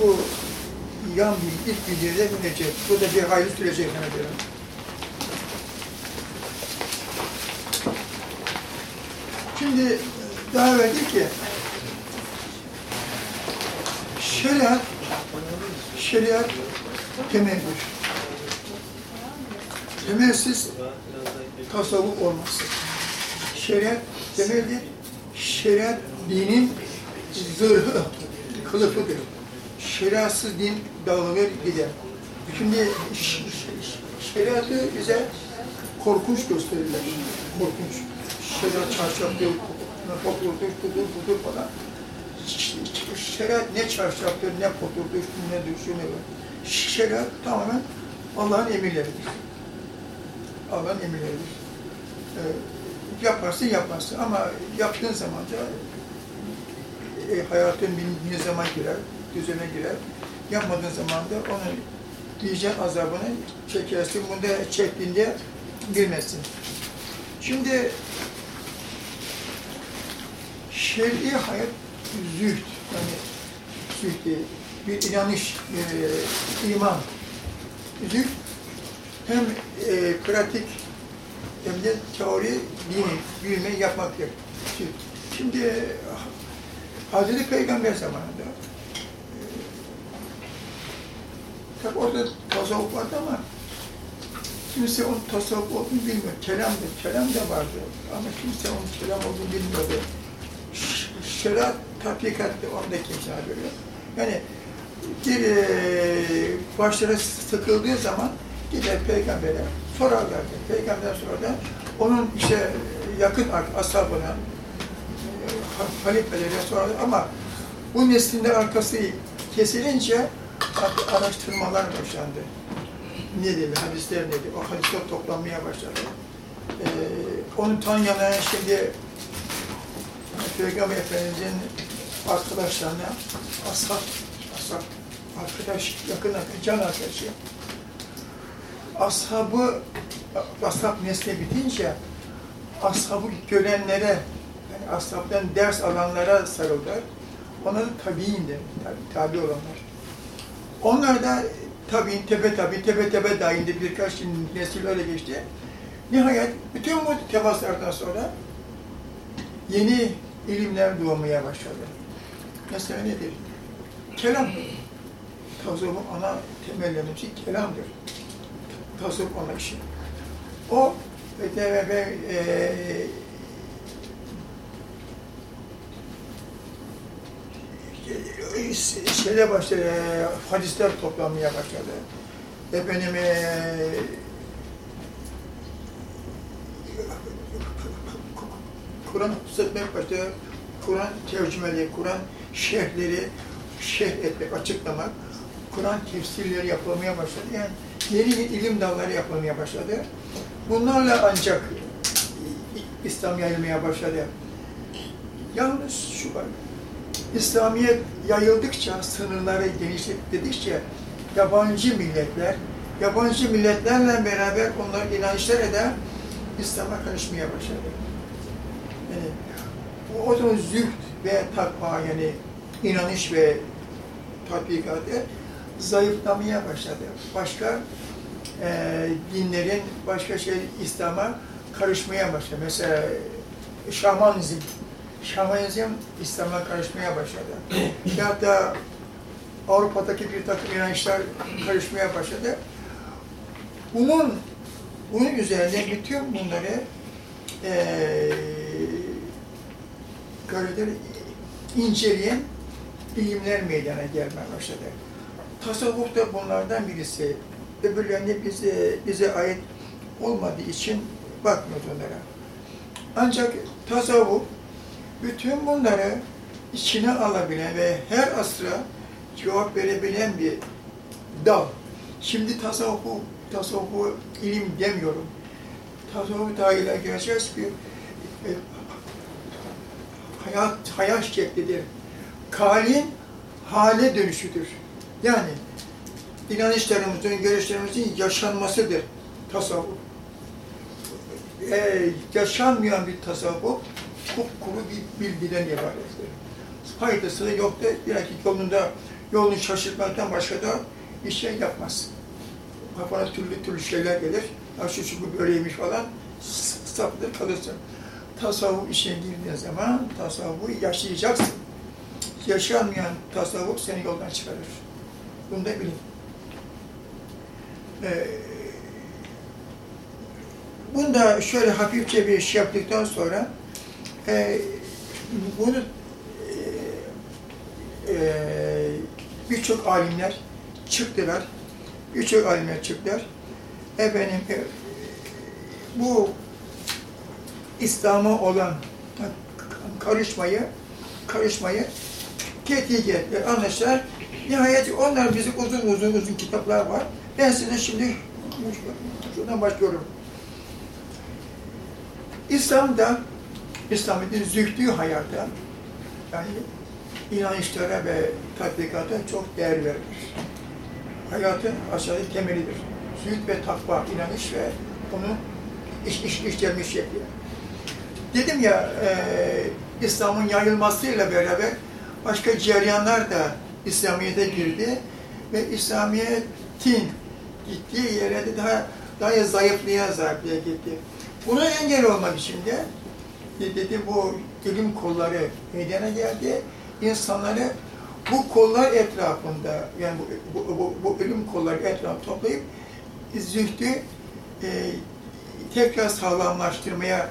bu yan bir ilk bilgiye binecek. Bu da bir hayli sürecek zannediyorum. Şimdi daha evvel ki şeriat şeriat temeldir. Temelsiz tasavvuf olmaz. Şeriat temeldir. Şeriat dinin zırhı, kılıfıdır. Şeriatsız din dağılır gider. Şimdi şeriatı bize korkunç gösterirler. Korkunç. Şeriat çarşaftır, poturdur, budur, budur falan. Şeriat ne çarşaftır, ne poturdur, ne düşünür. Şeriat tamamen Allah'ın emirleridir. Allah'ın emirleridir. Ee, yaparsın yapmazsın ama yaptığın zaman da e, hayatın bir, bir zaman girer, düzene girer. Yapmadığın zaman da onun diyeceğin azabını çekersin. Bunu da çektiğinde bilmezsin. Şimdi şer'i hayat zühd, yani zühd değil, bir inanış, e, iman. Zühd hem e, pratik hem de teori, dini, bilmeyi yapmaktır. Zühd. Şimdi Hazreti Peygamber zamanında e, tabi orada tasavvuf vardı ama kimse onun tasavvuf olduğunu bilmiyor. Kelamdı, kelam da vardı ama kimse onun kelam olduğunu bilmiyordu. Şeriat tatbikattı, onu da kimse haberi. Yani bir e, başları sıkıldığı zaman gider peygambere sorarlardı. Peygamber sonra da onun işte yakın ashabına, e, halifelere sorarlar ama bu neslinde arkası kesilince araştırmalar başlandı. Ne dedi, hadisler nedir? O hadisler toplanmaya başladı. Ee, onu tanıyanlar şimdi Peygamber Efendimiz'in arkadaşlarına ashab, ashab, arkadaş, yakın arkadaş, can arkadaşı. Ashabı, ashab nesli bitince ashabı görenlere, yani ashabdan ders alanlara sarıldılar. Onlara tabi'in de, tabi, tabi olanlar. Onlar da tabi'in, tepe tabi, tepe tepe dahilinde birkaç nesil öyle geçti. Nihayet bütün bu temaslardan sonra yeni ilimler doğmaya başladı. Mesela nedir? Kelam. Tasavvufun ana temellerinden kelamdır. Tasavvuf anlayışı. O ve, ve, ve e, şeyle başladı, e, hadisler toplanmaya başladı. Efendim, e, Kur'an etmek başladı. Kur'an tercümeleri, Kur'an şerhleri şerh etmek, açıklamak, Kur'an tefsirleri yapılmaya başladı. Yani yeni ilim dalları yapılmaya başladı. Bunlarla ancak İslam yayılmaya başladı. Yalnız şu var, İslamiyet yayıldıkça, sınırları genişledikçe yabancı milletler, yabancı milletlerle beraber onların inançları da İslam'a karışmaya başladı. Yani o zaman zühd ve takva yani inanış ve tatbikatı zayıflamaya başladı. Başka e, dinlerin başka şey İslam'a karışmaya başladı. Mesela şamanizm, şamanizm İslam'a karışmaya başladı. ya da Avrupa'daki bir takım inançlar karışmaya başladı. Bunun bunun üzerine bütün bunları eee görüleri inceleyen bilimler meydana gelmeye başladı. Tasavvuf da bunlardan birisi. Öbürlerine bize, bize ait olmadığı için bakmıyoruz onlara. Ancak tasavvuf bütün bunları içine alabilen ve her asra cevap verebilen bir dal. Şimdi tasavvufu, tasavvufu ilim demiyorum. Tasavvuf dahil gireceğiz ki e, hayat, hayat şeklidir. Kalin hale dönüşüdür. Yani inanışlarımızın, görüşlerimizin yaşanmasıdır tasavvuf. Ee, yaşanmayan bir tasavvuf kuru bir bilgiden ibarettir. Faydası da belki yolunda yolunu şaşırtmaktan başka da bir şey yapmaz. Kafana türlü türlü şeyler gelir. Ya şu şu bu böyleymiş falan. Sapılır kalırsın. Tasavvuf işine girdiğin zaman tasavvufu yaşayacaksın. Yaşanmayan tasavvuf seni yoldan çıkarır. Bunu da bilin. Ee, bunu da şöyle hafifçe bir şey yaptıktan sonra e, bunu e, birçok alimler çıktılar. Birçok alimler çıktılar. Efendim e, bu İslam'a olan karışmayı karışmayı tetkik ettiler, anlaştılar. Nihayet onlar bizim uzun uzun uzun kitaplar var. Ben size şimdi şuradan başlıyorum. İslam'da, İslam'ın zühdü hayata, yani inanışlara ve tatbikata çok değer verilir. Hayatın aşağıdaki temelidir. Zühd ve takva, inanış ve onun iş, iş, işlenmiş şekli. Dedim ya, e, İslam'ın yayılmasıyla beraber başka ceryanlar da İslamiyet'e girdi ve İslamiyet'in gittiği yere de daha daha zayıflığa zayıflığa gitti. Buna engel olmak için de dedi bu ilim kolları meydana geldi. İnsanları bu kollar etrafında yani bu, bu, bu, bu ilim kolları etrafında toplayıp zühdü e, tekrar sağlamlaştırmaya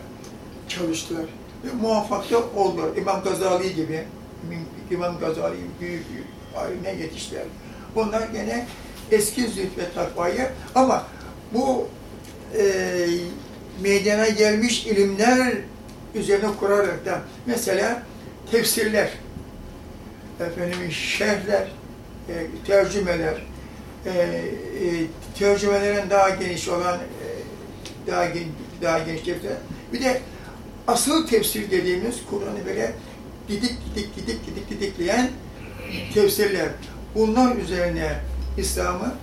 çalıştılar. Ve muvaffak da oldular. İmam Gazali gibi, İmam Gazali büyük aline yetiştiler. Bunlar gene eski zühd ve takvayı ama bu e, meydana gelmiş ilimler üzerine kurarak da mesela tefsirler, efendim şerhler, e, tercümeler, e, e, tercümelerin daha geniş olan e, daha gen, daha geniş tefsirler. Bir de asıl tefsir dediğimiz Kur'an'ı böyle didik didik didik didik didikleyen tefsirler. Bunlar üzerine İslam'ı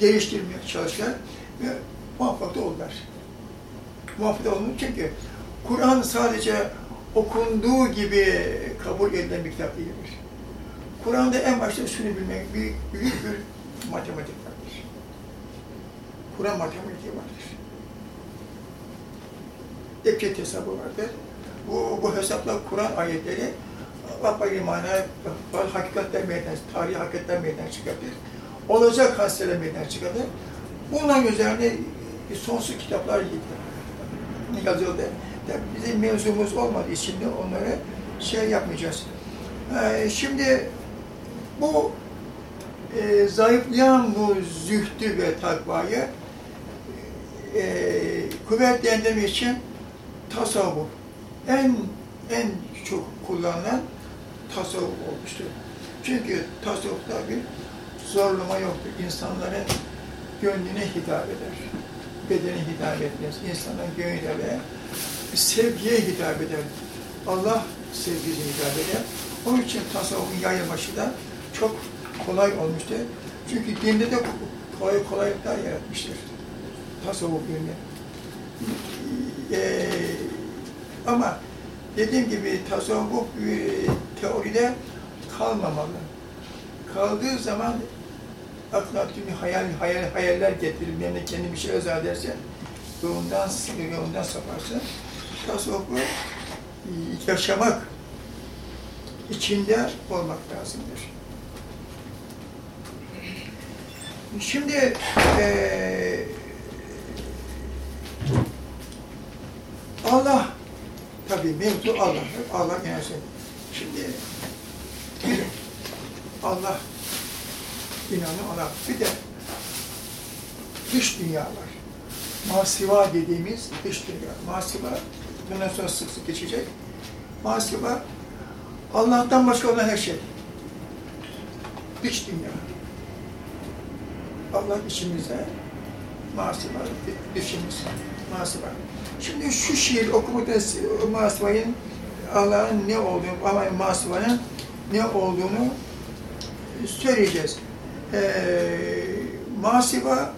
geliştirmeye çalıştılar ve muvaffak da oldular. Muvaffak da oldu çünkü Kur'an sadece okunduğu gibi kabul edilen bir kitap değildir. Kur'an'da en başta şunu bilmek, büyük, büyük bir matematik vardır. Kur'an matematiği vardır. Epçet hesabı vardır. Bu, bu hesapla Kur'an ayetleri bak imana, hakikatler meydana, tarihi hakikatler meydana çıkartır. Olacak hadiseler meydana çıkartır. Bunların üzerine sonsuz kitaplar yazıldı. Tabii bizim mevzumuz olmadığı için de onları şey yapmayacağız. Ee, şimdi bu e, zayıflayan bu zühdü ve takvayı e, kuvvetlendirmek için tasavvuf en en çok kullanılan tasavvuf olmuştur. Çünkü tasavvufta bir zorlama yoktur. İnsanların gönlüne hitap eder. Bedene hitap etmez. İnsanın gönlüne sevgiye hitap eder. Allah sevgisine hitap eder. Onun için tasavvufun yayılması da çok kolay olmuştur. Çünkü dinde de kolay kolaylıklar yaratmıştır. Tasavvuf yönü. Ee, ama dediğim gibi tasavvuf e, teoride kalmamalı. Kaldığı zaman aklına tüm hayal, hayal, hayaller getirir, benimle kendi bir şey zannederse yolundan, yolundan saparsın. Tasavvufu yaşamak, içinde olmak lazımdır. Şimdi eee Allah, tabii mevzu Allah, Allah gelsin. Şimdi Allah inanı Allah. Bir de dış dünya var. Masiva dediğimiz dış dünya. Masiva, bundan sonra sık sık geçecek. Masiva, Allah'tan başka olan her şey. Dış dünya. Allah içimizde, masiva, dışımız, masiva. Şimdi şu şiir okumada masivayın Allah'ın ne olduğunu, ama masivanın ne olduğunu söyleyeceğiz. Ee, masiva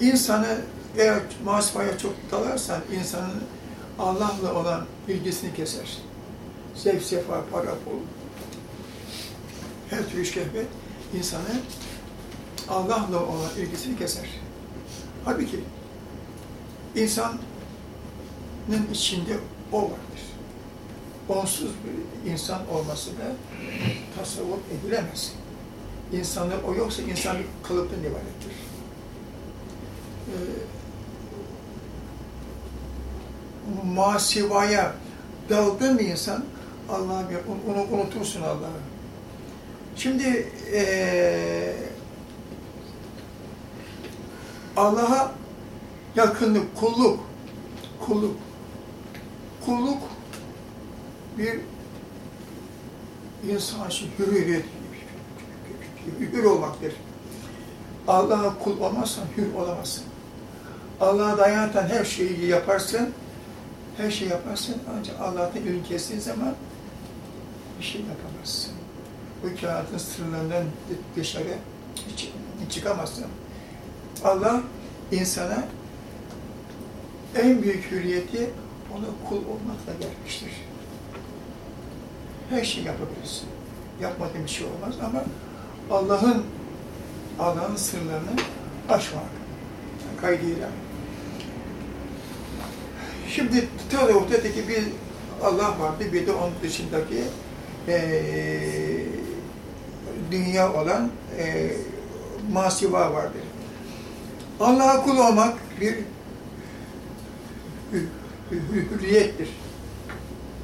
insanı eğer masivaya çok dalarsan insanın Allah'la olan bilgisini keser. Zevk, sefa, para, pul, her türlü şehvet insanı Allah'la olan ilgisini keser. Halbuki insanın içinde o vardır. Onsuz bir insan olması da tasavvur edilemez. İnsanda o yoksa insan bir kalıptan ibarettir. Ee, masivaya daldığın bir insan Allah'ı onu unutursun Allah'ı. Şimdi ee, Allah'a yakınlık, kulluk, kulluk, kulluk bir insan için hürriyet, hür olmaktır. Allah'a kul olmazsan hür olamazsın. Allah'a dayanatan her şeyi yaparsın, her şeyi yaparsın ancak Allah'tan ürün kestiğin zaman bir şey yapamazsın. Bu kainatın sırlarından dışarı çıkamazsın. Allah insana en büyük hürriyeti ona kul olmakla vermiştir. Her şey yapabilirsin. Yapmadığın bir şey olmaz ama Allah'ın Allah'ın sırlarını aşmak kaydıyla. Şimdi tasavvufta ki bir Allah vardı, bir de onun dışındaki e, dünya olan e, masiva vardır. Allah'a kul olmak bir hürriyettir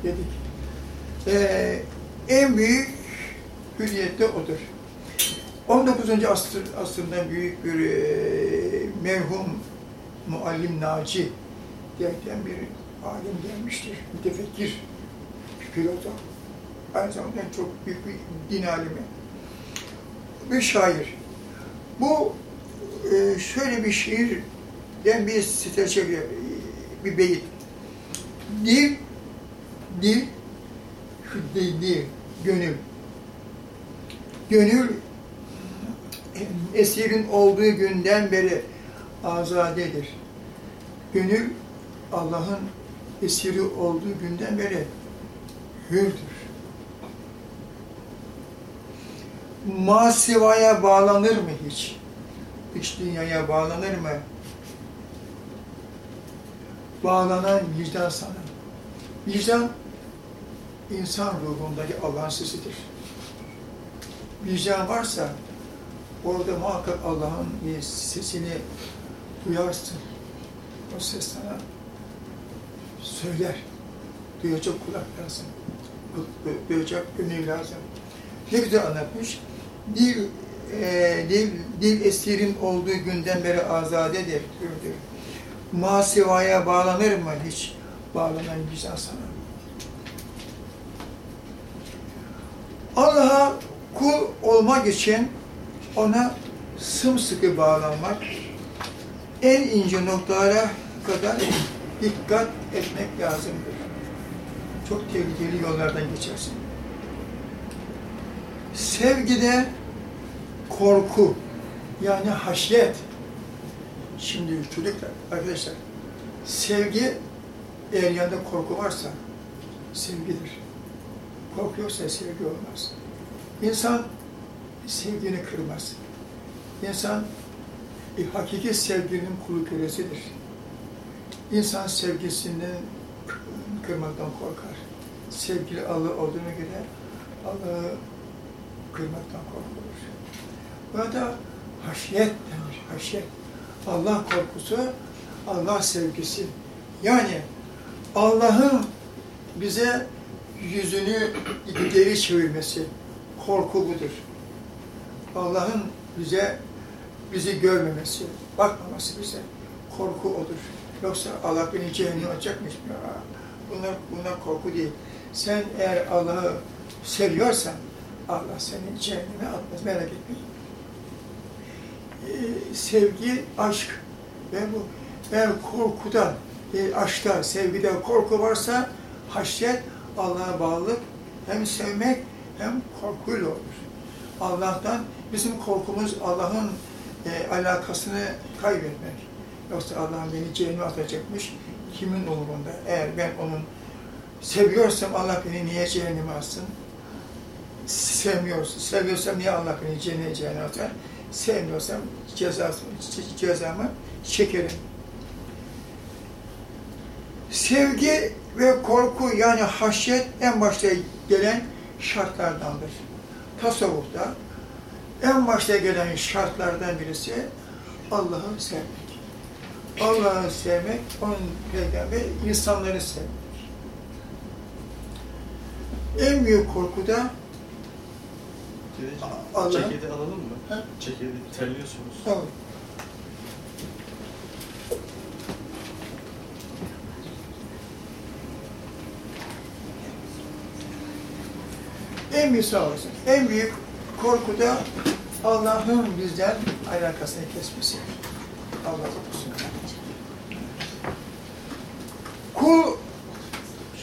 dedik. Ee, en büyük hürriyet de odur. 19. asır, asırdan büyük bir e, merhum muallim Naci diyerekten bir alim gelmiştir, mütefekkir, bir filozof. Aynı zamanda çok büyük bir din alimi. Bir şair. Bu e, şöyle bir şiirden bir site çekiyor, bir beyit. Dil, dil, dil, dil, gönül. Gönül esirin olduğu günden beri azadedir. Gönül Allah'ın esiri olduğu günden beri hürdür. Masivaya bağlanır mı hiç? İç dünyaya bağlanır mı? Bağlanan vicdan sana. Vicdan, insan ruhundaki Allah'ın sesidir. Vicdan varsa, orada muhakkak Allah'ın sesini duyarsın. O ses sana söyler. Duyacak kulak lazım. Duyacak gönül lazım. Ne güzel anlatmış. Dil, e, dil, dil esirin olduğu günden beri azadedir diyor. Masivaya bağlanır mı hiç? Bağlanan güzel sana. Allah'a kul olmak için ona sımsıkı bağlanmak, en ince noktalara kadar dikkat etmek lazımdır. Çok tehlikeli yollardan geçersin. Sevgide korku, yani haşyet. Şimdi çocuklar, arkadaşlar, sevgi eğer yanında korku varsa sevgidir. Korku yoksa sevgi olmaz. İnsan sevgini kırmaz. İnsan e, hakiki sevginin kulu kölesidir. İnsan sevgisinden kırmaktan korkar. Sevgili Allah olduğuna göre Allah'ı kırmaktan korkulur. Burada haşyet denir, haşyet. Allah korkusu, Allah sevgisi. Yani Allah'ın bize yüzünü geri çevirmesi, korku budur. Allah'ın bize bizi görmemesi, bakmaması bize, korku odur. Yoksa Allah beni cehenneme atacakmış. Bunlar, bunlar korku değil. Sen eğer Allah'ı seviyorsan, Allah seni cehenneme atmaz, merak etmeyin. Ee, sevgi, aşk ve bu eğer korkuda, e, aşkta, sevgide korku varsa haşyet, Allah'a bağlılık hem sevmek hem korkuyla olur. Allah'tan bizim korkumuz Allah'ın e, alakasını kaybetmek. Yoksa Allah beni cehenneme atacakmış. Kimin umurunda? Eğer ben onun seviyorsam Allah beni niye cehenneme atsın? sevmiyorsun. Seviyorsam niye Allah beni cennet cehennete Sevmiyorsam cezası, cezamı çekerim. Sevgi ve korku yani haşyet en başta gelen şartlardandır. Tasavvufta en başta gelen şartlardan birisi Allah'ı sevmek. Allah'ı sevmek, onun peygamber, insanları sevmek. En büyük korku da Allah. Ceketi alalım mı? Ha? Ceketi terliyorsunuz. Tamam. En büyük sağ. En büyük korku da Allah'ın bizden alakasını kesmesi. Allah korusun. Kul,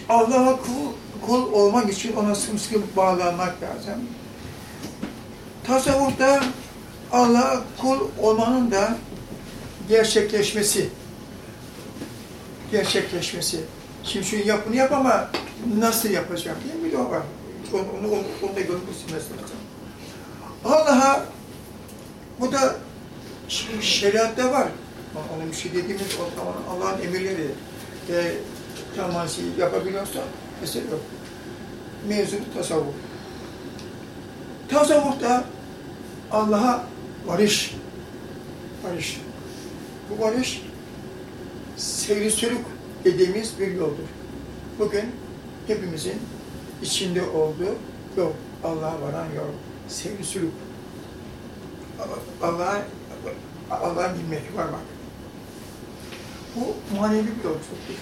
Allah'a kul, kul olmak için ona sımsıkı bağlanmak lazım. Tasavvufta Allah'a kul olmanın da gerçekleşmesi. Gerçekleşmesi. Şimdi şu yap, bunu yap ama nasıl yapacağım diye bir de o var. Onu, onu, onu, da görmüşsün mesela. Allah'a bu da şeriatta var. Ona bir şey dediğimiz o zaman Allah'ın emirleri e, tamamı yapabiliyorsa mesele yok. Mevzu tasavvuf. Tasavvufta Allah'a varış. Varış. Bu varış seyri sülük dediğimiz bir yoldur. Bugün hepimizin içinde olduğu yol. Allah'a varan yol. Seyri sülük. Allah'a Allah'a bilmek var bak. Bu manevi bir yolculuktur.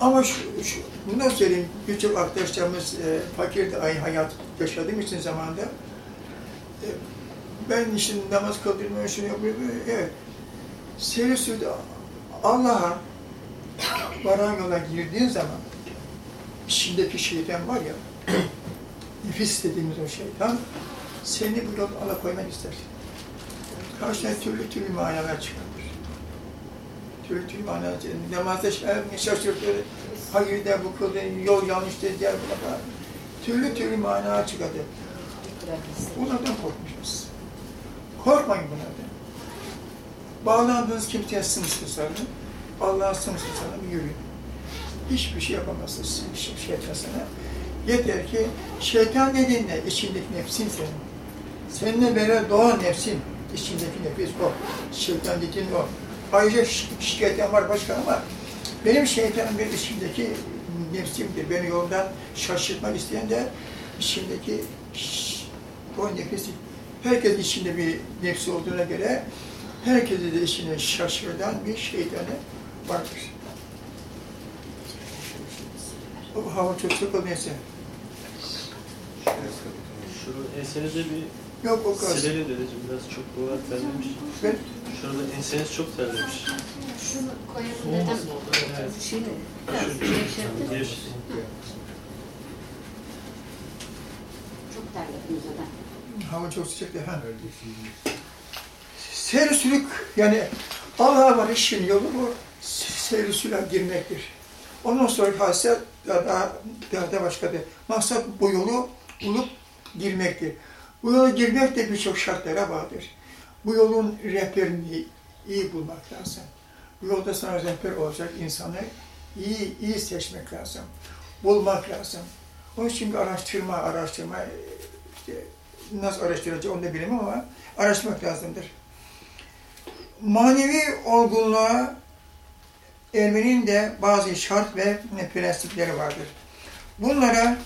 Ama şu, şu bunu söyleyeyim, birçok arkadaşlarımız e, fakir aynı hayat yaşadığım için zamanda e, ben işte namaz kıldırmıyorum, şunu yapıyorum, evet. Seyri sürüde Allah'a varan yola girdiğin zaman içindeki şeytan var ya, nefis dediğimiz o şeytan, seni bu yolda alakoymak ister. Karşına türlü türlü manalar çıkarır. Türlü türlü manalar çıkarır. Namazda şaşırtır, hayır de bu kıldın, yol yanlış de diğer bu kadar. Türlü türlü manalar çıkarır. Bunlardan korkmuşuz. Korkmayın bunlardan. Bağlandığınız kimseye sımsıkı sarılın. Allah'a sımsıkı sarılın, yürüyün. Hiçbir şey yapamazsınız şey- şeytan sana. Yeter ki şeytan dediğin ne? İçindeki nefsin senin. Seninle beraber doğan nefsin, içindeki nefis o. Şeytan dediğin o. Ayrıca şi- şikayetim var başka ama benim şeytanım bir içimdeki nefsimdir. Beni yoldan şaşırtmak isteyen de içindeki ş- o nefis. Herkes içinde bir nefsi olduğuna göre herkese de içine şaşırtan bir şeytanı vardır. O hava çok sıkı neyse. Şu ensenize bir Yok o kadar. silelim dedeciğim. Biraz çok dolar terlemiş. Ben Şurada enseniz çok terlemiş. Şunu koyalım dedem. Şimdi biraz gevşetti. Çok terledim zaten. hava çok sıcak da. Ha. Seyri sülük yani Allah'a varışın yolu bu seyri sülüğe girmektir. Ondan sonra hadise daha, daha, daha da başkadır. Maksat bu yolu bulup girmektir. Bu yola girmek de birçok şartlara bağlıdır. Bu yolun rehberini iyi bulmak lazım. Bu yolda sana rehber olacak insanı iyi iyi seçmek lazım. Bulmak lazım. Onun için bir araştırma, araştırma, işte nasıl araştıracak onu da bilemem ama araştırmak lazımdır. Manevi olgunluğa ermenin de bazı şart ve prensipleri vardır. Bunlara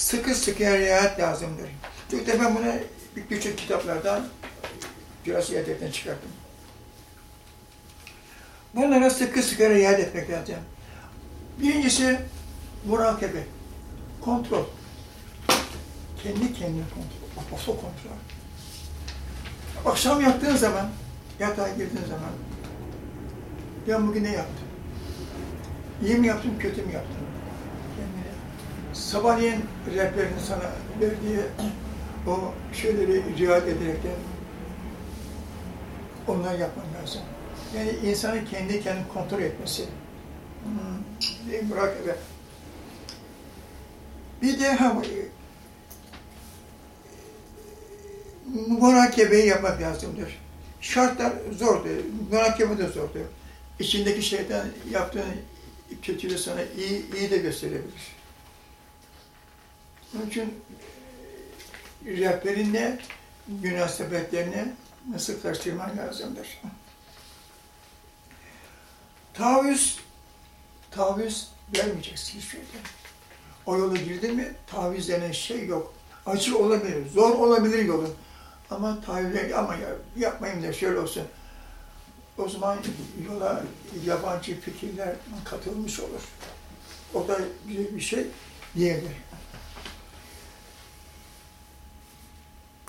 sıkı sıkı riayet lazımdır. Çünkü ben bunu bir- birçok kitaplardan biraz edebiyattan çıkarttım. Bunlara sıkı sıkı riayet etmek lazım. Birincisi murakabe, kontrol. Kendi kendine kontrol, otoso kontrol. Akşam yattığın zaman, yatağa girdiğin zaman, ben bugün ne yaptım? İyi mi yaptım, kötü mü yaptım? Sabahleyin rehberin sana verdiği o şeyleri riayet ederekten onları yapman lazım. Yani insanın kendi kendini kontrol etmesi. Hmm, murakabe. Bir de ha, bu- muhakebeyi yapmak lazımdır. Şartlar zordur, muhakeme de zordur. İçindeki şeytan yaptığın kötülüğü sana iyi, iyi de gösterebilir. Onun için rehberinle münasebetlerini nasıl karıştırman lazımdır. Taviz, taviz vermeyeceksin hiçbir şeyden. O yola girdin mi taviz denen şey yok. Acı olabilir, zor olabilir yolun. Ama taviz ama ya, yapmayayım da şöyle olsun. O zaman yola yabancı fikirler katılmış olur. O da güzel bir şey değildir.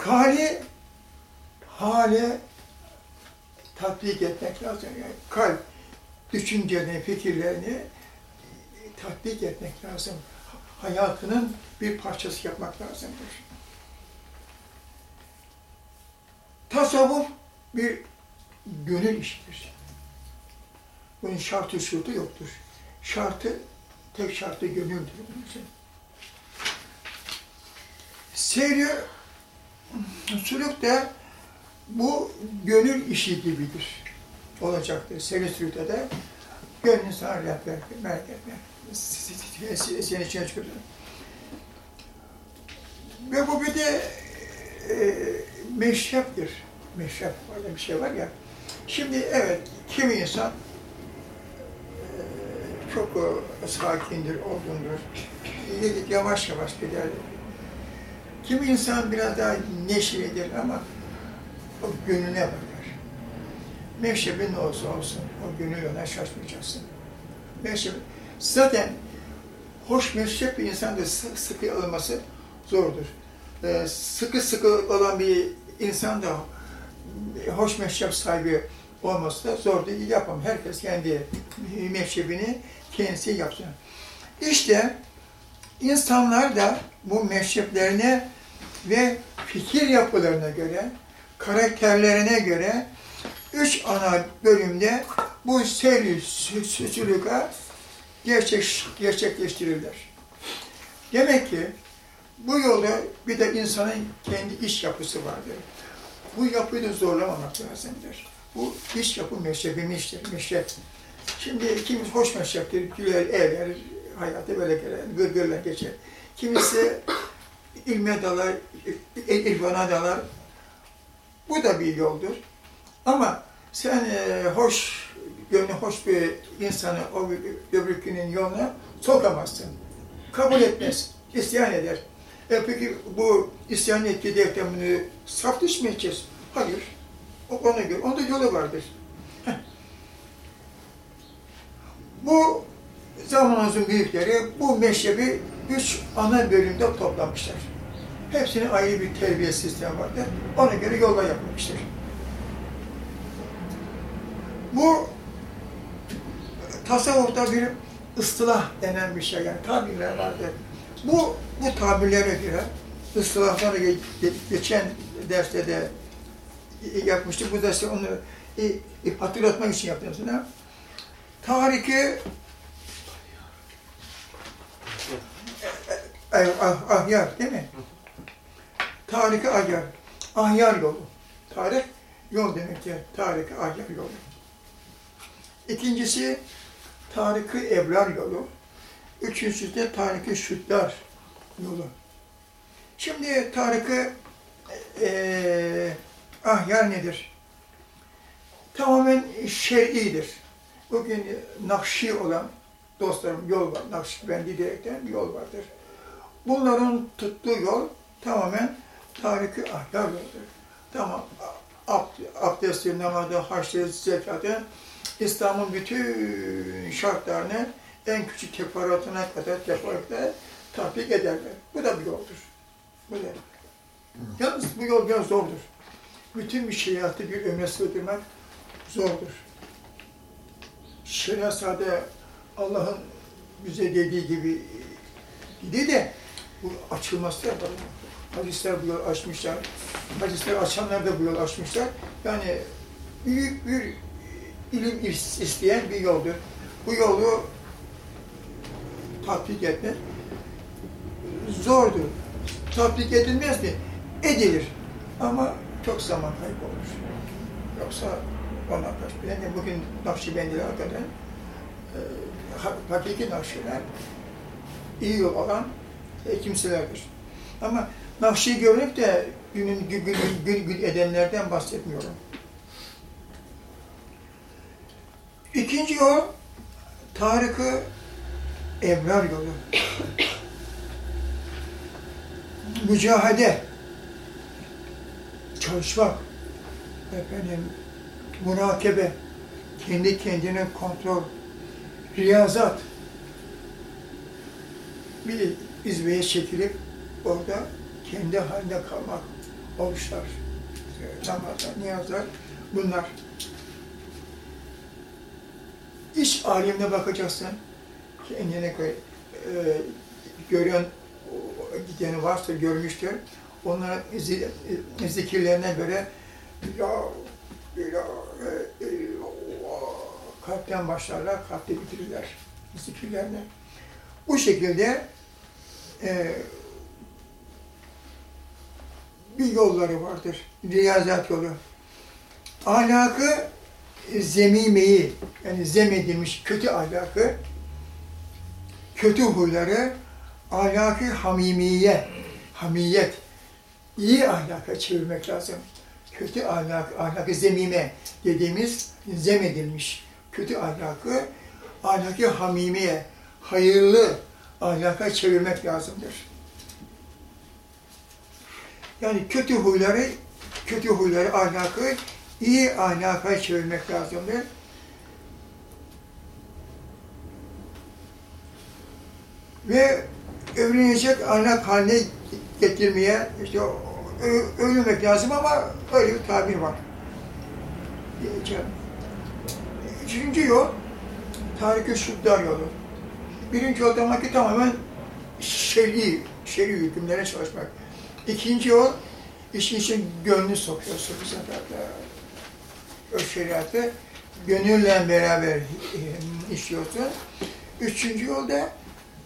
Kali hale tatbik etmek lazım. Yani kalp, düşüncelerini, fikirlerini tatbik etmek lazım. Hayatının bir parçası yapmak lazımdır. Tasavvuf bir gönül işidir. Bunun şartı şurtu yoktur. Şartı, tek şartı gönüldür bunun için. Seyri sülük de bu gönül işi gibidir. Olacaktır. Seyri sülükte de gönlün sana rehber, merkez, seni içine çıkıyor. Ve bu bir de e, meşreptir. Meşrep, öyle bir şey var ya. Şimdi evet, kimi insan e, çok e, sakindir, olgundur. Yavaş yavaş gider. Kimi insan biraz daha neşelidir ama o gönlüne bakar. Meşrebi ne olsa olsun, o gönül ona şaşmayacaksın. Meşrep, zaten hoş meşrep bir insan da sı- sıkı alınması zordur. Ee, sıkı sıkı olan bir insan da hoş meşrep sahibi olması da zor değil, yapamam. Herkes kendi meşrebini kendisi yapsın. İşte insanlar da bu meşreplerine ve fikir yapılarına göre, karakterlerine göre üç ana bölümde bu seyri sülüka gerçek, gerçekleştirirler. Demek ki bu yolda bir de insanın kendi iş yapısı vardır. Bu yapıyı da zorlamamak lazımdır. Bu iş yapı meşrebimizdir, meşrep. Şimdi kimisi hoş meşreptir, güler, eğler, hayatı böyle gelir, gırgırla geçer. Kimisi ilme dalar, il- dalar. Bu da bir yoldur. Ama sen e, hoş, gönlü hoş bir insanı o öbürkünün yoluna sokamazsın. Kabul etmez, isyan eder. E peki bu isyan ettiği derken bunu saf mı edeceğiz? Hayır. O ona göre, onda yolu vardır. Heh. Bu zamanımızın büyükleri bu meşrebi üç ana bölümde toplamışlar. Hepsinin ayrı bir terbiye sistemi vardır. Ona göre yollar yapılmıştır. Bu tasavvufta bir ıstılah denen bir şey yani tabirler vardır. Bu bu tabirlere göre ıstılahları ge- ge- geçen derste de yapmıştık. Bu derste onu hatırlatmak için yaptım sana. Tariki Ay, ah, ahyar değil mi? Tariki ahyar. Ahyar yolu. Tarih yol demektir. Tariki ahyar yolu. İkincisi evrar yolu. Üçüncüsü de tariki şütlar yolu. Şimdi tariki eee ahyar nedir? Tamamen şer'idir. Bugün nakşi olan dostlarım yol var. Nakşibendi diyerekten bir yol vardır. Bunların tuttuğu yol tamamen tariki ahlak yoldur. Tamam, abd- abdesti, namazı, haçlı, zekatı, İslam'ın bütün şartlarını en küçük teferruatına kadar teferruatla tatbik ederler. Bu da bir yoldur. Bu da. Yalnız bu yol biraz zordur. Bütün bir şeriatı bir ömre sığdırmak zordur. Şeriat sade Allah'ın bize dediği gibi dedi de bu açılması da. Hadisler bu açmışlar. Hadisler açanlar da bu açmışlar. Yani büyük bir ilim is- isteyen bir yoldur. Bu yolu tatbik etmek zordur. Tatbik edilmez mi? Edilir. Ama çok zaman kaybı olur. Yoksa onlar kaç. Yani bugün Nakşibendiler hakikaten e, ha- hakiki Nakşiler iyi olan kimselerdir. Ama Nakşi görüp de günün gün, gün, gün, gün edenlerden bahsetmiyorum. İkinci yol Tarık-ı Ebrar yolu. Mücahede, çalışmak, efendim, murakebe, kendi kendine kontrol, riyazat, bir izbeye çekilip orada kendi halinde kalmak, oruçlar, namazlar, niyazlar, bunlar. İç alemine bakacaksın, kendine koy, e, gören, gideni varsa görmüştür, onlara zi- e, zikirlerine göre ya, ya, e, e, kalpten başlarlar, kalpte bitirirler. Zikirlerini. Bu şekilde e, bir yolları vardır. Riyazat yolu. Ahlakı e, zemimeyi, yani zem edilmiş kötü ahlakı, kötü huyları, ahlakı hamimiye, hamiyet, iyi ahlaka çevirmek lazım. Kötü ahlak, ahlakı zemime dediğimiz zem edilmiş kötü ahlakı, ahlakı hamimiye, hayırlı ahlaka çevirmek lazımdır. Yani kötü huyları, kötü huyları, ahlakı iyi ahlaka çevirmek lazımdır. Ve övünecek ahlak haline getirmeye işte övünmek lazım ama öyle bir tabir var. Üçüncü yol, Tarık-ı yolu. Birinci yol demek ki tamamen şer'i, şer'i hükümlere çalışmak. İkinci yol, işin için gönlü sokuyorsun bu sefer de. O şeriatı gönülle beraber işliyorsun. Üçüncü yol da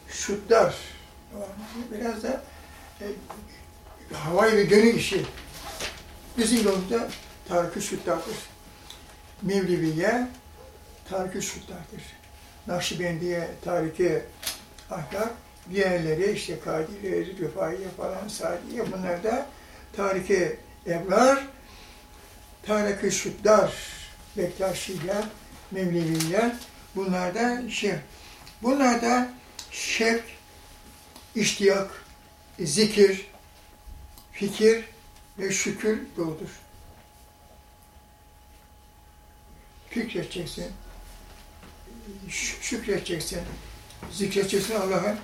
şuddar. Biraz da e, havai ve gönül işi. Bizim yolumuzda Tarık-ı Şuddar'dır. Mevleviye Tarık-ı Şuddar'dır. Nakşibendiye Tarık-ı Ahlak, diğerleri işte Kadiriye, Rıfaiye falan, Sadiye bunlar da Tarık-ı Ebrar, Tarık-ı Şuddar, Bektaşiye, Mevleviye bunlar da şey, bunlar da iştiyak, zikir, fikir ve şükür yoludur. Fikredeceksin, şükredeceksin, zikredeceksin Allah'ın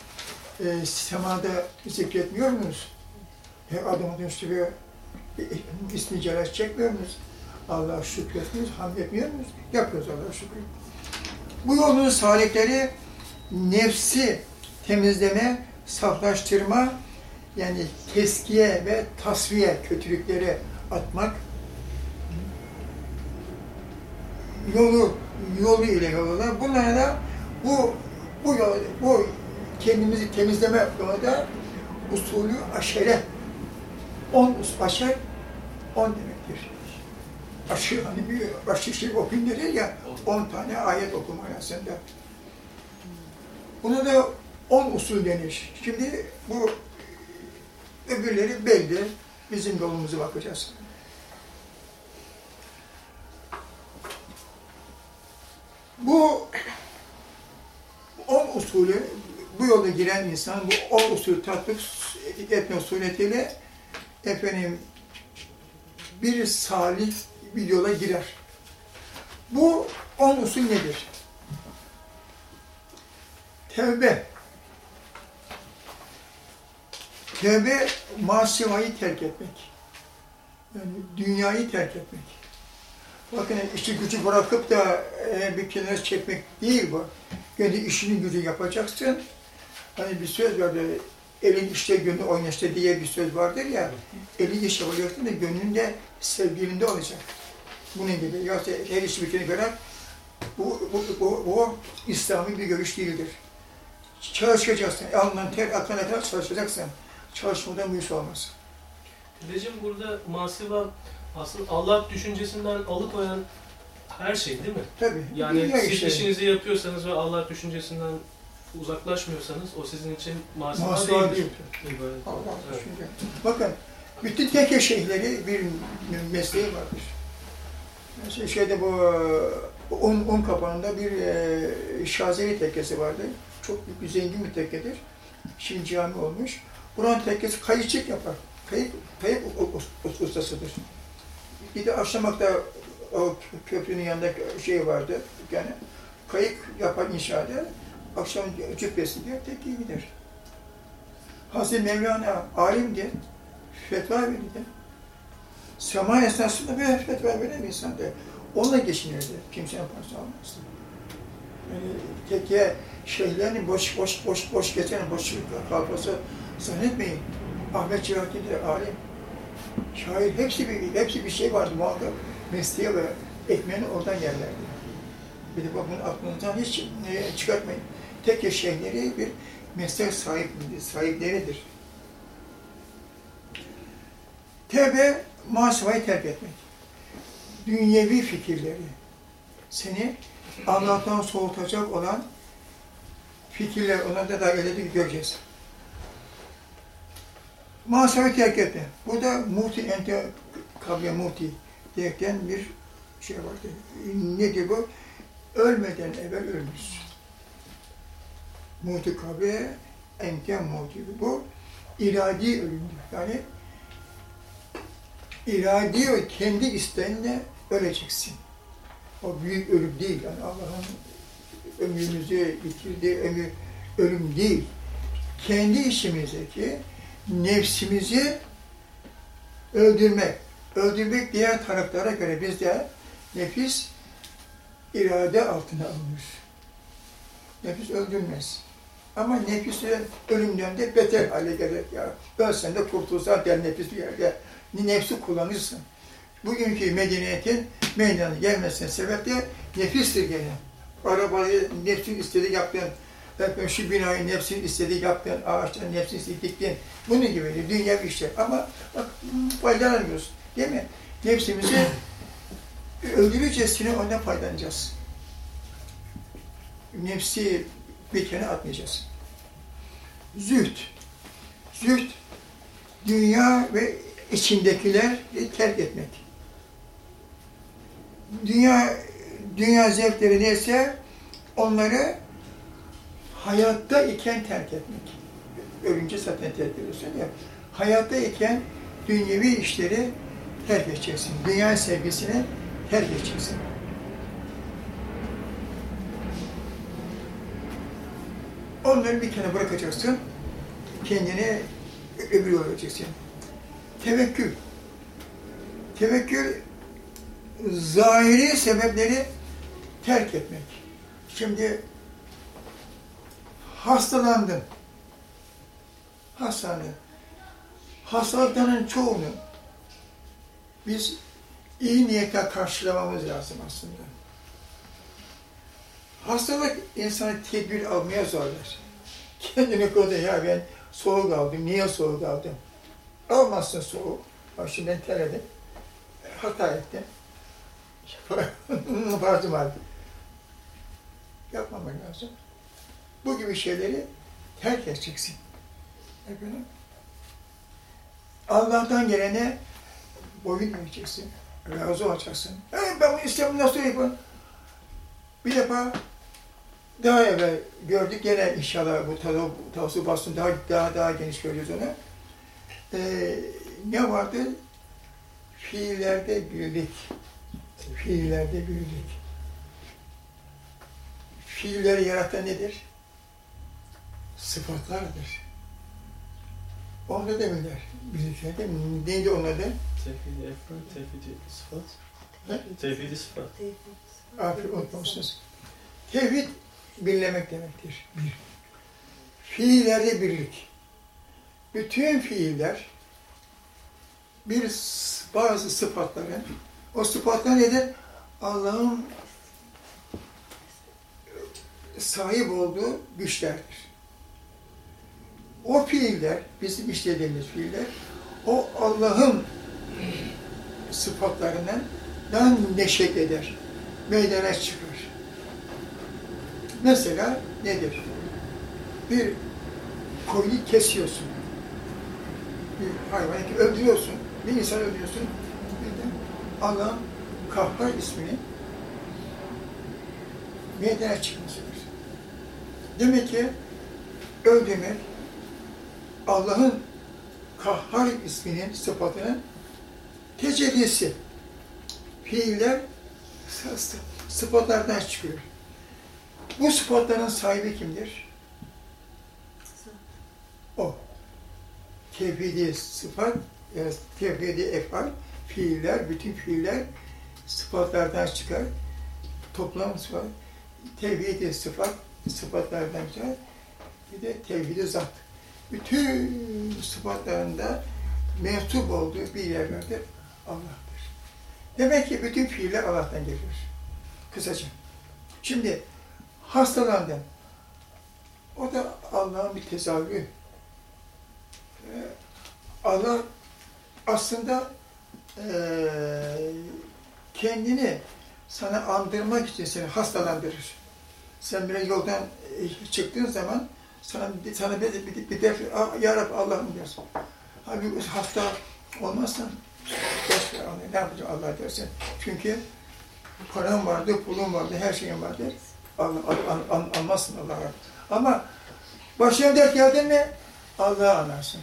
e, semada zikretmiyor muyuz? Her adamın üstüne ismi celal çekmiyor muyuz? Allah'a şükretmiyoruz, hamd etmiyor muyuz? Yapıyoruz Allah'a şükür. Bu yolun salikleri nefsi temizleme, saflaştırma, yani teskiye ve tasfiye kötülükleri atmak yolu yolu ile yollar. Bunlara da bu bu yol, bu kendimizi temizleme yolu da usulü aşere. On us- aşer, on demektir. Aşı, hani bir aşı şey okuyun denir ya, on tane ayet okuma arasında. Buna da on usul denir. Şimdi bu öbürleri belli. Bizim yolumuza bakacağız. Bu on usulü, bu yola giren insan bu on usulü tatbik etme suretiyle efendim bir salih bir yola girer. Bu on usul nedir? Tevbe. Tevbe masivayı terk etmek. Yani dünyayı terk etmek. Bakın işi gücü bırakıp da e, bir kenara çekmek değil bu. Yani işini gücü yapacaksın. Hani bir söz vardır, elin işte gönlü oynaştı diye bir söz vardır ya. Eli iş yapacaksın da gönlünde sevgilinde olacak. Bunun gibi. Yoksa her işi bitene göre bu, bu, bu, bu İslami bir görüş değildir. Çalışacaksın. Alnından ter, aklına kadar çalışacaksın. Çalışmadan iş olmaz. Dedeciğim burada masiva aslında Allah düşüncesinden alıkoyan her şey değil mi? Tabii. Yani dünya siz işleri. işinizi yapıyorsanız ve Allah düşüncesinden uzaklaşmıyorsanız o sizin için değildir. değil. İbadet. Allah Evet. düşünce. Bakın, bütün tekke şeyhleri bir mesleği vardır. Mesela şeyde bu un, un kapanında bir e, Şazeli tekkesi vardı. Çok büyük bir zengin bir tekkedir. Şimdi cami olmuş. Buranın tekkesi kayıkçık yapar. Kayık, kayık ustasıdır. Bir de Akşamak'ta o köprünün yanında şey vardı. Yani kayık yapar inşa eder. Akşam cübbesi diye tekkeye gider. Hazreti Mevlana alimdi, fetva verirdi. Sema esnasında böyle fetva veren bir insandı. Onunla geçinirdi. Kimsenin parası almazdı. Yani tekke şeylerini boş boş boş boş geçen boş kalfası zannetmeyin. Ahmet Cihaki de alim. Şair hepsi bir, hepsi bir şey vardı muhakkak. Mesleği ve ekmeğini oradan yerlerdi. Bir de bakın aklınızdan hiç e, çıkartmayın. Tekke şeyhleri bir meslek sahibi, sahipleridir. Tevbe, masivayı terk etmek. Dünyevi fikirleri, seni Allah'tan soğutacak olan fikirler, onlarda da öyle göreceğiz. Masivayı terk etme. Burada muti ente kabriye muti diyerekten bir şey vardı. Nedir bu? Ölmeden evvel ölmüş. Muti kabriye ente muti. Bu iradi ölümdür. Yani iradi ve kendi isteğinle öleceksin. O büyük ölüm değil. Yani Allah'ın ömrümüzü bitirdiği ömür, ölüm değil. Kendi işimizdeki nefsimizi öldürmek. Öldürmek diğer taraflara göre bizde nefis irade altına alınır. Nefis öldürmez. Ama nefisi ölümden de beter hale gelir. Ya ölsen de kurtulsan der nefis bir yerde. Nefsi kullanırsın. Bugünkü medeniyetin meydana gelmesine sebep de nefistir gene. Arabayı nefsin istediği yaptın, efendim şu binayı nefsin istediği yaptın, ağaçtan nefsin istediği diktin. Bunun gibi dünya işler. Ama bak faydalanmıyoruz. Değil mi? Nefsimizi öldürücesine ondan faydalanacağız. Nefsi bir kenara atmayacağız. Zühd. Zühd, dünya ve içindekileri terk etmek. Dünya dünya zevkleri neyse onları hayatta iken terk etmek. Ölünce zaten terk ediyorsun ya. Hayatta iken dünyevi işleri terk edeceksin. Dünya sevgisini terk edeceksin. Onları bir kenara bırakacaksın. Kendini öbür yola vereceksin. Tevekkül. Tevekkül zahiri sebepleri terk etmek. Şimdi hastalandın. Hastane. Hastalıkların çoğunu biz iyi niyetle karşılamamız lazım aslında. Hastalık insanı tedbir almaya zorlar. Kendini koydu ya ben soğuk aldım. Niye soğuk aldım? Almazsın soğuk. Ben terledim. Hata ettim. Farzım vardı. Yapmamak lazım. Bu gibi şeyleri terk edeceksin. Efendim? Allah'tan gelene boyun eğeceksin. Razı olacaksın. Hey, ben bunu istemem nasıl yapayım? Bir defa daha evvel gördük gene inşallah bu tavu, tavusu bastın daha daha daha geniş göreceğiz onu. Ee, ne vardı? Fiillerde birlik. Fiillerde birlik. Fiilleri yaratan nedir? Sıfatlardır. Onda demirler. Birliklerde neydi onun adı? Tevhidi efran, tevhidi sıfat. Ne? Tevhidi sıfat. Aferin unutmamışsınız. Tevhid birlemek demektir. Bir. Fiillerde birlik. Bütün fiiller bir bazı sıfatların, o sıfatlar nedir? Allah'ın sahip olduğu güçlerdir. O fiiller, bizim işlediğimiz fiiller, o Allah'ın sıfatlarından neşet eder, meydana çıkar. Mesela nedir? Bir koyunu kesiyorsun. Bir hayvanı öldürüyorsun. Bir insan öldürüyorsun. Allah'ın kahhar ismini meydana çıkmasıdır. Demek ki öldürmek Allah'ın kahhar isminin sıfatının tecellisi. Fiiller sı- sı- sıfatlardan çıkıyor. Bu sıfatların sahibi kimdir? O. Tevhidi sıfat, yani tevhidi efal, fiiller, bütün fiiller sıfatlardan çıkar. Toplam sıfat, tevhidi sıfat, sıfatlardan çıkar. Bir de tevhidi zat. Bütün sıfatlarında mensup olduğu bir yer vardır, Allah'tır. Demek ki bütün fiiller Allah'tan geliyor. Kısaca. Şimdi hastalandım. O da Allah'ın bir tezahürü. Ee, Allah aslında eee, kendini sana andırmak için seni hastalandırır. Sen bir yoldan e, çıktığın zaman sana sana bir bir, bir def "Ah, ya Rabbi Allah'ım dersin. Abi hasta olmazsan ver ne yapacağım Allah dersin. Çünkü param vardı, pulum vardı, her şeyim vardı. Allah, al, al, al, almazsın Allah'a. Ama başına dert geldi mi Allah'ı anarsın.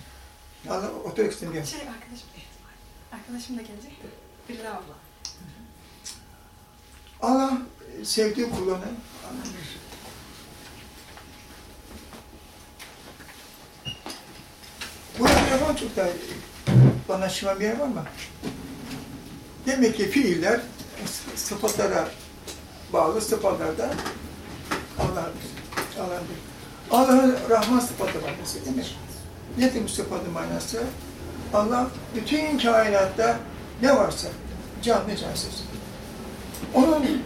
Allah otur ikisini gel. Şey arkadaşım, arkadaşım da gelecek. Bilal abla. Allah sevdiği kullarını anlar. Bu telefon çok da bana bir yer var mı? Demek ki fiiller sıfatlara bağlı sıfatlarda Allah'dır. Allah'dır. Allah'ın Rahman sıfatı var mesela değil mi? Nedir bu sıfatın manası? Allah bütün kainatta ne varsa canlı cansız. Onun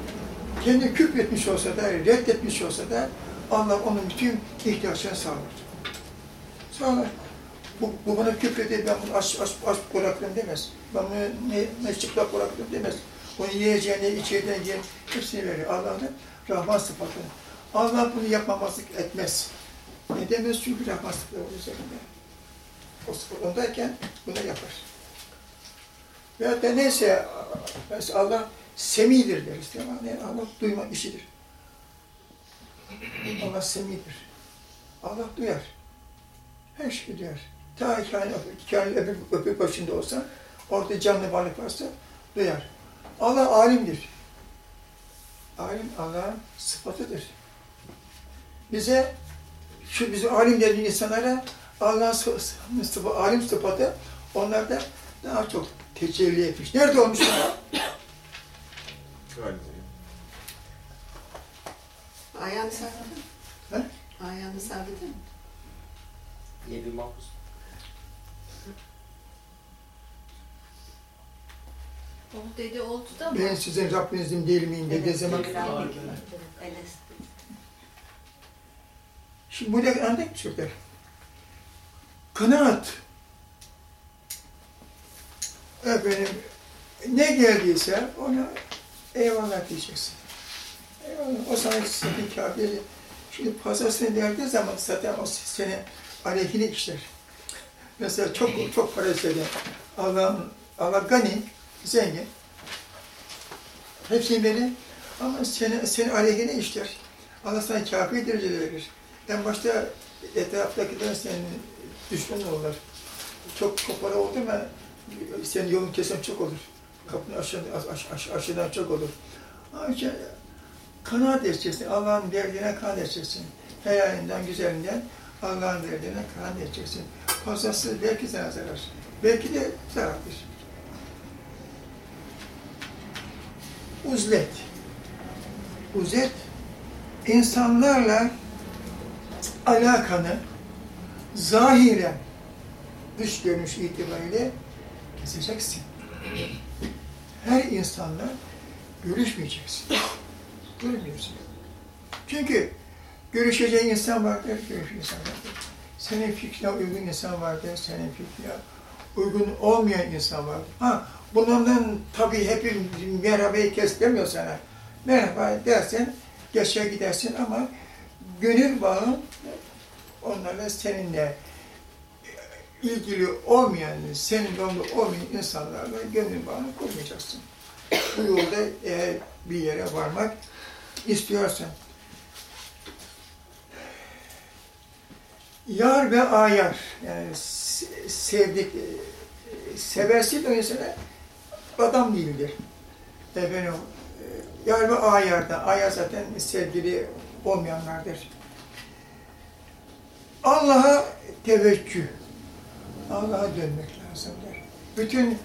kendi küfretmiş olsa da, reddetmiş olsa da Allah onun bütün ihtiyaçlarını sağlar. Sağlar. Bu, bu bana küfredi, ben bunu aç, aç, aç bırakırım demez. Ben bunu ne, çıplak bırakırım demez. Onu yiyeceğini, içeceğini, yiyen, hepsini verir. Allah'ın Rahman sıfatı. Allah bunu yapmamazlık etmez. Ne demez? Çünkü Rahman sıfatı onun üzerinde. O sıfat ondayken bunu yapar. Veyahut da neyse, mesela Allah semidir deriz? Yani Allah duyma işidir. Allah semidir. Allah duyar. Her şeyi duyar. Ta hikayenin hikayenin öbür, öbür başında olsa, orada canlı varlık varsa duyar. Allah alimdir. Alim Allah'ın sıfatıdır. Bize, şu bize alim dediği insanlara Allah'ın sı- sı- sıfa, alim sıfatı onlarda daha çok tecelli etmiş. Nerede olmuş ama? Ayağını sabitledin mi? He? Ayağını sabitledin mi? Yedi mahpus. O dedi oldu da Ben sizin Rabbinizim değil miyim dediği zaman. Evet. Şimdi burada anladık mı çocuklar? Kanaat. Efendim, ne geldiyse ona eyvallah diyeceksin. Eyvallah. O sana satın kâbiyeli. Şimdi pazartesi verdiği zaman zaten o seni aleyhine işler. Mesela çok çok para istedi. Allah'ın Allah gani, zengin. Hepsini verir. Ama seni, seni aleyhine işler. Allah sana kâfi dereceleri verir. En başta etraftakiler senin düşmanın olurlar. Çok çok para oldu mu senin yolun kesen çok olur. Kapını aşağı, aş, aş, aşağıdan çok olur. Ama işte kanaat edeceksin. Allah'ın verdiğine kanaat edeceksin. Helalinden, güzelinden Allah'ın verdiğine kanaat edeceksin. Fazlası belki sana zarar. Belki de zarardır. Uzlet. Uzet, insanlarla alakanı zahiren dış görünüş itibariyle keseceksin. Her insanla görüşmeyeceksin. Görmüyorsun. Çünkü görüşeceğin insan vardır, görüşeceğin insan vardır. Senin fikrine uygun insan vardır, senin fikrine uygun olmayan insan var. Ha, bunlardan tabii hep merhabayı kes demiyor sana. Merhaba dersen, geçer gidersin ama gönül bağın onlarla seninle ilgili olmayan, senin yolunda olmayan insanlarla gönül bağını kurmayacaksın. Bu yolda eğer bir yere varmak istiyorsan. Yar ve ayar, yani se- sevdik, seversin o insana adam değildir. Efendim, e, yar ve ayarda, ayar zaten sevgili olmayanlardır. Allah'a teveccüh, Allah'a dönmek lazımdır. Bütün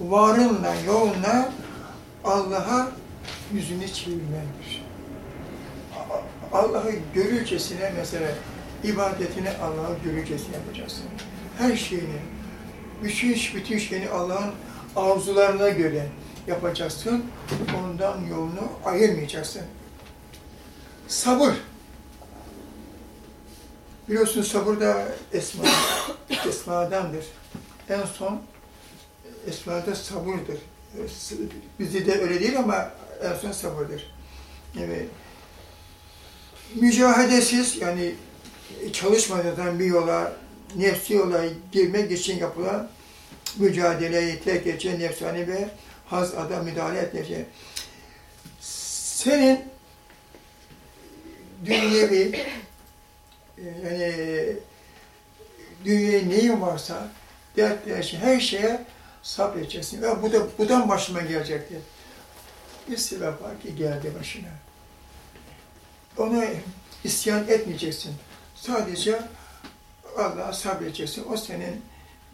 varınla, yoğunla Allah'a yüzünü çevirmelidir. Allah'ı görürcesine mesela ibadetini Allah'ı görürcesine yapacaksın. Her şeyini, bütün, bütün şeyini Allah'ın arzularına göre yapacaksın. Ondan yolunu ayırmayacaksın. Sabır. Biliyorsun sabır da esma, esmadandır. En son esmada sabırdır. Bizde de öyle değil ama en son sabırdır. Evet. Mücahedesiz yani çalışmadan bir yola, nefsi yola girmek için yapılan mücadeleyi tek geçen nefsani ve haz ada müdahale etmeyecek. Senin dünyevi yani dünyaya neyin varsa dertler şey, her şeye sabredeceksin. Ve bu da budan başıma gelecekti. Bir sebep var ki geldi başına. Ona isyan etmeyeceksin. Sadece Allah'a sabredeceksin. O senin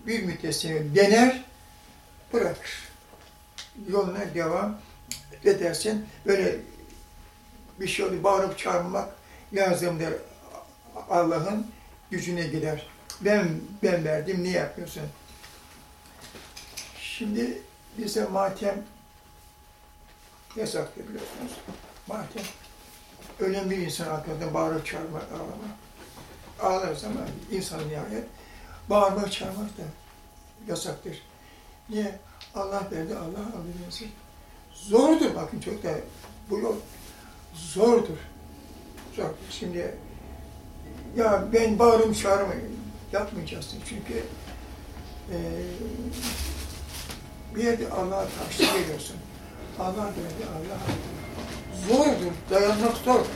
bir müddet dener, bırakır. Yoluna devam edersin. Böyle bir şey olur, bağırıp çağırmak lazımdır. Allah'ın gücüne gider. Ben ben verdim, niye yapmıyorsun? Şimdi bize matem yasaktır biliyorsunuz. Matem. Ölen bir insan hakkında bağırıp çağırmak, ağlamak. Ağlarız ama insan nihayet bağırmak, çağırmak da yasaktır. Niye? Allah verdi, Allah alır Zordur bakın çok da bu yol zordur. Zor. Şimdi ya ben bağırım çağırmayın. Yapmayacaksın çünkü e, bir yerde Allah'a karşı geliyorsun. Allah dedi, Allah Zordur, dayanmak zor.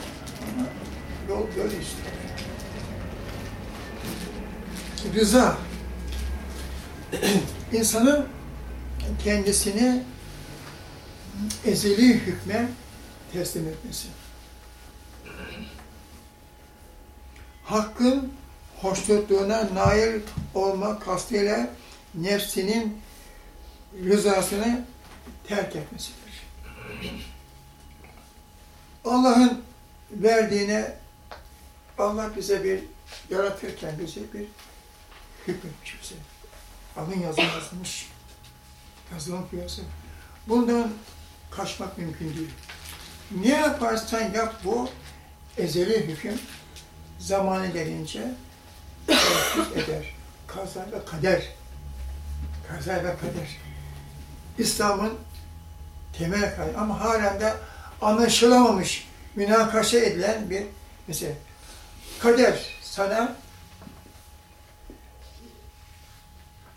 Yol böyle işte. Rıza. İnsanın kendisini ezeli hükme teslim etmesi. Hakkın hoşnutluğuna nail olma kastıyla nefsinin rızasını terk etmesidir. Allah'ın verdiğine Allah bize bir yaratırken bize bir hükmetmiş bize. Alın yazı yazılmış. Yazılım piyasa. Bundan kaçmak mümkün değil. Ne yaparsan yap bu ezeli hüküm zamanı gelince teessüs eder. Kaza ve kader. Kaza ve kader. İslam'ın temel kaynağı ama halen de anlaşılamamış, münakaşa edilen bir mesele. Kader sana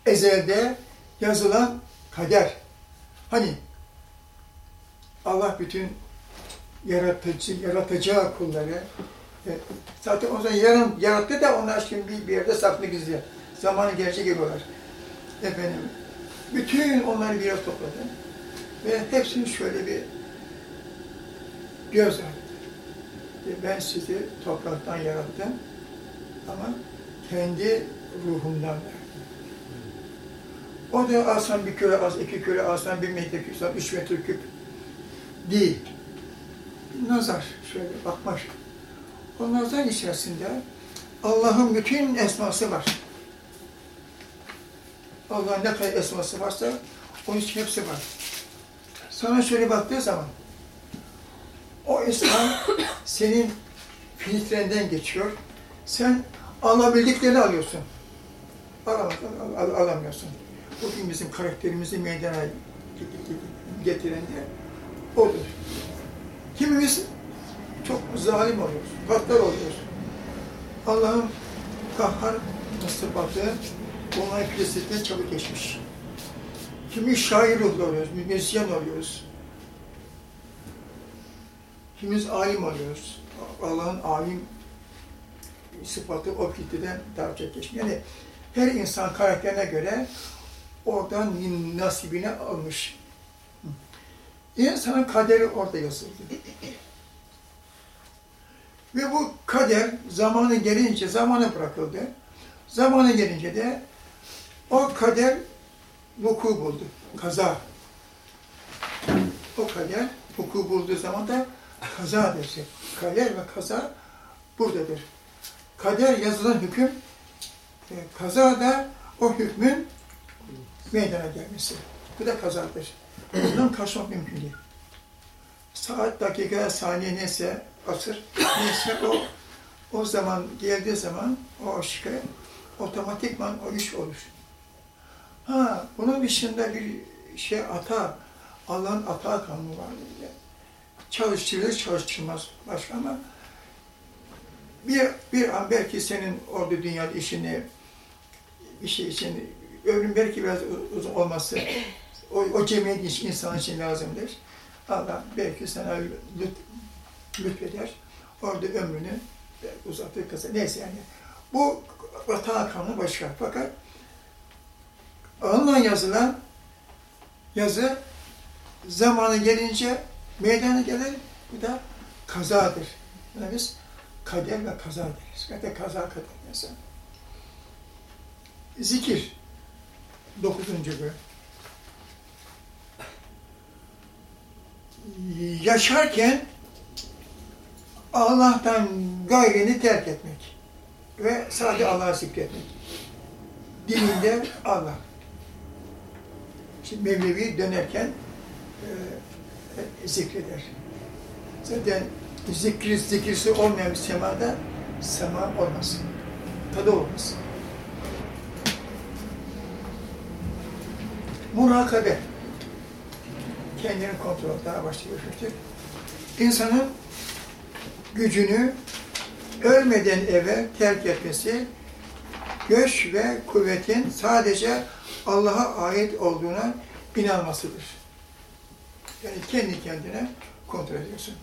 ezelde yazılan kader. Hani Allah bütün yaratıcı, yaratacağı kulları e, zaten o zaman yarın, yarattı da onlar şimdi bir, bir yerde saklı gizli. Zamanı gerçek geliyorlar. Efendim, bütün onları bir yere topladı. Ve hepsini şöyle bir göz attı. E, Ben sizi topraktan yarattım ama kendi ruhumdan verdim. O da alsan bir küre az, iki küre alsan bir metre küp, alsan üç metre küp değil. Nazar, şöyle bakmak. O nazar içerisinde Allah'ın bütün esması var. Allah'ın ne kadar esması varsa onun için hepsi var. Sana şöyle baktığı zaman o İslam senin filtrenden geçiyor. Sen alabildiklerini alıyorsun. Alamadın, al, al- alamıyorsun. Bugün bizim karakterimizi meydana getiren de odur. Kimimiz çok zalim oluyoruz, gaddar oluyoruz. Allah'ın kahhar sıfatı onları küresetmeye çabuk geçmiş. Kimi şair oluyoruz, müzisyen oluyoruz. Kimimiz alim oluyoruz. Allah'ın alim sıfatı o kitleden daha çok geçmiş. Yani her insan karakterine göre oradan nasibini almış. İnsanın kaderi orada yazıldı. Ve bu kader zamanı gelince zamanı bırakıldı. Zamanı gelince de o kader vuku buldu. Kaza. O kader vuku bulduğu zaman da kaza dersin. Kader ve kaza buradadır. Kader yazılan hüküm, e, kaza da o hükmün meydana gelmesi. Bu da kazadır. Bundan kaçmak mümkün değil. Saat, dakika, saniye neyse, asır neyse o o zaman geldiği zaman o aşkı otomatikman o iş olur. Ha, bunun dışında bir şey ata, Allah'ın ata kanunu var. Yani. Çalıştırılır, çalıştırmaz başka ama bir, bir an belki senin orada dünyada işini, bir şey için, ömrün belki biraz uzun olması, o, o cemiyet için, insan için lazımdır. Allah belki sana lüt, lütfeder, orada ömrünü uzatır, kısa. Neyse yani. Bu vatan kanunu başka. Fakat alınan yazılan yazı zamanı gelince meydana gelir. Bu da kazadır. Yani biz kader ve kaza deriz. Da kaza kader mesela. Zikir. Dokuzuncu bölüm. Yaşarken Allah'tan gayrini terk etmek ve sadece Allah'ı zikretmek. Dilinde Allah. Şimdi Mevlevi dönerken e, zikreder. Zaten zikri, zikirsi olmayan bir semada sema olmaz. Tadı olmaz. Murakabe. Kendini kontrol daha başta görüşmüştük. İnsanın gücünü ölmeden evvel terk etmesi, göç ve kuvvetin sadece Allah'a ait olduğuna inanmasıdır. Yani kendi kendine kontrol ediyorsun.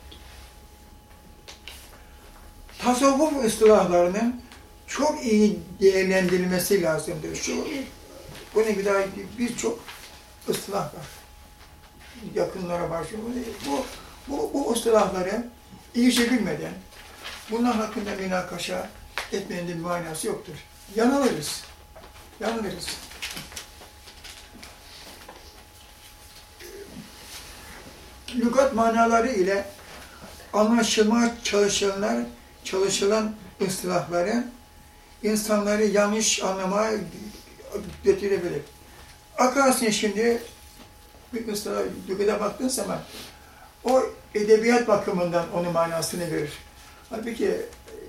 Tasavvuf ıstılahlarının çok iyi değerlendirilmesi lazımdır. Şu, bunun gibi daha birçok ıstılah var. Yakınlara başlıyor. Bu, bu, bu ıstılahları iyice bilmeden bunlar hakkında münakaşa etmenin bir manası yoktur. Yanılırız. Yanılırız. Lügat manaları ile anlaşılmaya çalışılan, çalışılan ıstılahları insanları yanlış anlamaya götürebilir. Akarsın şimdi bir ıstılah, lügata baktığın zaman o edebiyat bakımından onun manasını verir. Halbuki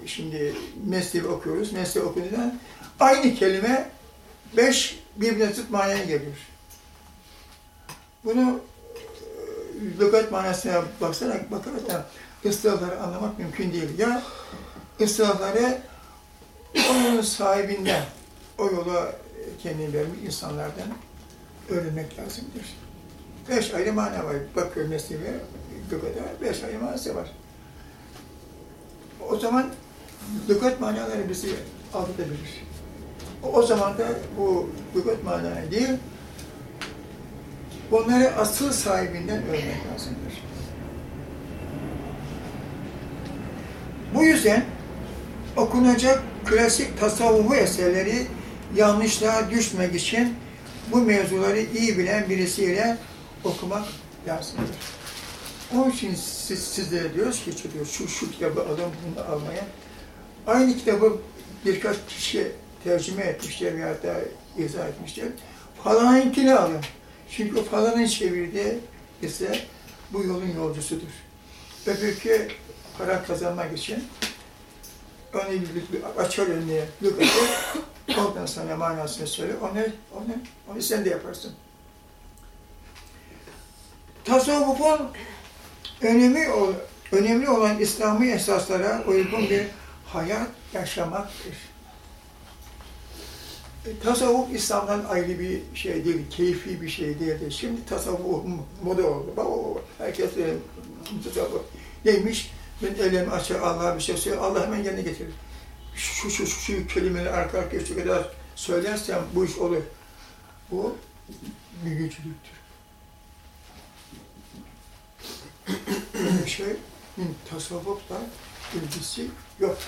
şimdi mesleği okuyoruz, mesleği okuduğunda aynı kelime beş birbirine zıt manaya geliyor. Bunu e, lügat manasına baksana, bakarsan ıstılahları anlamak mümkün değil. Ya ıstılahları o yolun sahibinden, o yola kendini vermiş insanlardan öğrenmek lazımdır. Beş ayrı mana var. Bakıyor mesleği lügata, beş ayrı manası var. O zaman lügat manaları bizi aldatabilir. O zaman da bu lügat manaları değil, onları asıl sahibinden öğrenmek lazımdır. Bu yüzden okunacak klasik tasavvufu eserleri yanlışlığa düşmek için bu mevzuları iyi bilen birisiyle okumak lazımdır. Onun için siz, sizlere diyoruz ki diyor, şu, şu kitabı alın, bunu almaya. Aynı kitabı birkaç kişi tercüme etmişler veya da izah etmişler. Falankini alın. Çünkü o falanın çevirdiği ise bu yolun yolcusudur. Öbürkü para kazanmak için onu açar önüne lügatı, Al ben sana manasını söyle. Onu, onu, onu sen de yaparsın. Tasavvufun önemi ol, önemli olan İslami esaslara uygun bir hayat yaşamaktır. E, Tasavvuf İslam'dan ayrı bir şey değil, keyfi bir şey değildir. Şimdi tasavvuf moda oldu. Baba, herkes e, tasavvuf neymiş? Ben ellerimi açar, Allah'a bir şey söylüyor, Allah hemen yerine getirir. Şu şu şu, şu kelimeleri arka arkaya şu kadar söylersem bu iş olur. Bu bir şey tasavvufla ilgisi yok.